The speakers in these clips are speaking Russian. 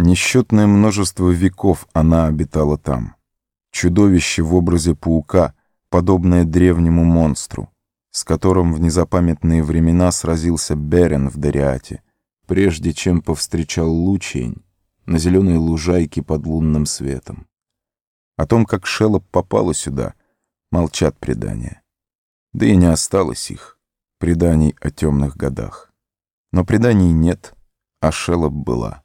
Несчетное множество веков она обитала там. Чудовище в образе паука, подобное древнему монстру, с которым в незапамятные времена сразился Берен в Дариате, прежде чем повстречал Лучень на зеленой лужайке под лунным светом. О том, как Шелоп попала сюда, молчат предания. Да и не осталось их, преданий о темных годах. Но преданий нет, а Шелоп была.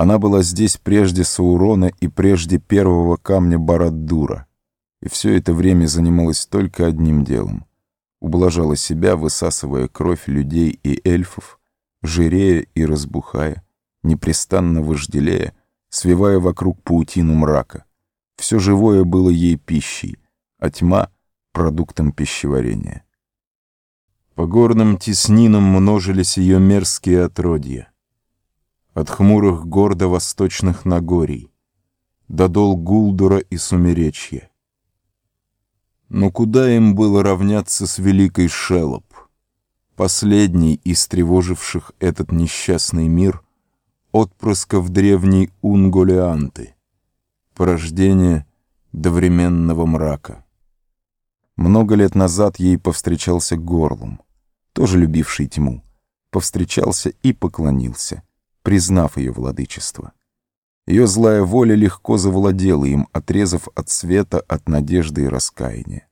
Она была здесь прежде Саурона и прежде первого камня Бараддура, и все это время занималась только одним делом. Ублажала себя, высасывая кровь людей и эльфов, жирея и разбухая, непрестанно вожделея, свивая вокруг паутину мрака. Все живое было ей пищей, а тьма — продуктом пищеварения. По горным теснинам множились ее мерзкие отродья. От хмурых гор до восточных Нагорий, до дол Гулдура и Сумеречья. Но куда им было равняться с великой Шелоп, последней из тревоживших этот несчастный мир отпрысков древней Унголианты, порождение довременного мрака. Много лет назад ей повстречался Горлум, тоже любивший тьму, повстречался и поклонился, признав ее владычество. Ее злая воля легко завладела им, отрезав от света, от надежды и раскаяния.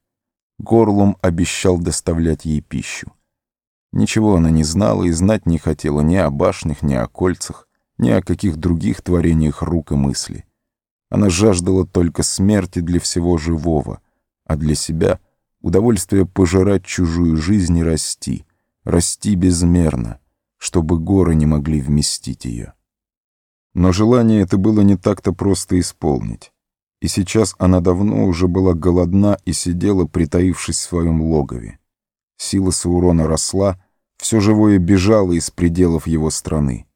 Горлум обещал доставлять ей пищу. Ничего она не знала и знать не хотела ни о башнях, ни о кольцах, ни о каких других творениях рук и мысли. Она жаждала только смерти для всего живого, а для себя — удовольствие пожирать чужую жизнь и расти, расти безмерно, чтобы горы не могли вместить ее. Но желание это было не так-то просто исполнить. И сейчас она давно уже была голодна и сидела, притаившись в своем логове. Сила Саурона росла, все живое бежало из пределов его страны.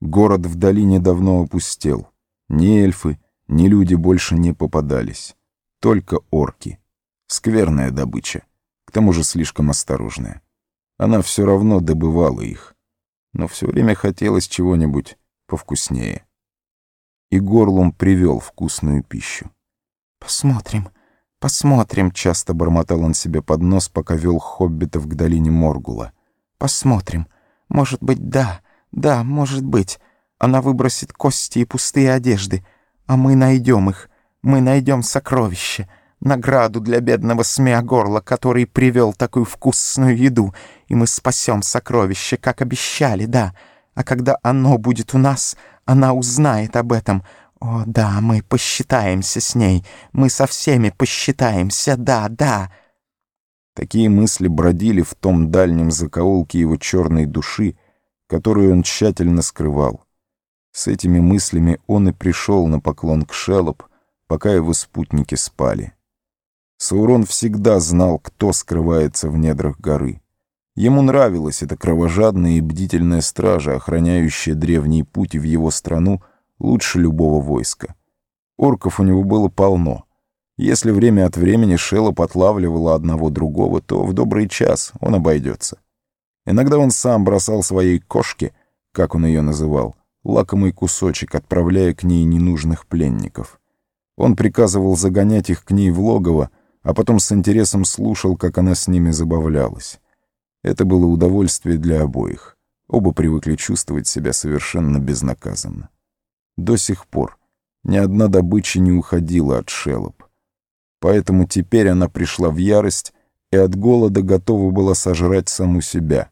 Город в долине давно опустел. Ни эльфы, ни люди больше не попадались. Только орки. Скверная добыча. К тому же слишком осторожная. Она все равно добывала их. Но все время хотелось чего-нибудь повкуснее. И горлом привел вкусную пищу. «Посмотрим, посмотрим», — часто бормотал он себе под нос, пока вел хоббитов к долине Моргула. «Посмотрим. Может быть, да, да, может быть. Она выбросит кости и пустые одежды, а мы найдем их. Мы найдем сокровище, награду для бедного Смеогорла, который привел такую вкусную еду, и мы спасем сокровище, как обещали, да. А когда оно будет у нас, она узнает об этом. О, да, мы посчитаемся с ней. Мы со всеми посчитаемся, да, да. Такие мысли бродили в том дальнем закоулке его черной души, которую он тщательно скрывал. С этими мыслями он и пришел на поклон к Шелоп, пока его спутники спали. Саурон всегда знал, кто скрывается в недрах горы. Ему нравилась эта кровожадная и бдительная стража, охраняющая древний путь в его страну лучше любого войска. Орков у него было полно. Если время от времени Шелоп отлавливала одного другого, то в добрый час он обойдется. Иногда он сам бросал своей кошке, как он ее называл, лакомый кусочек, отправляя к ней ненужных пленников. Он приказывал загонять их к ней в логово, а потом с интересом слушал, как она с ними забавлялась. Это было удовольствие для обоих. Оба привыкли чувствовать себя совершенно безнаказанно. До сих пор ни одна добыча не уходила от шелоп. Поэтому теперь она пришла в ярость и от голода готова была сожрать саму себя.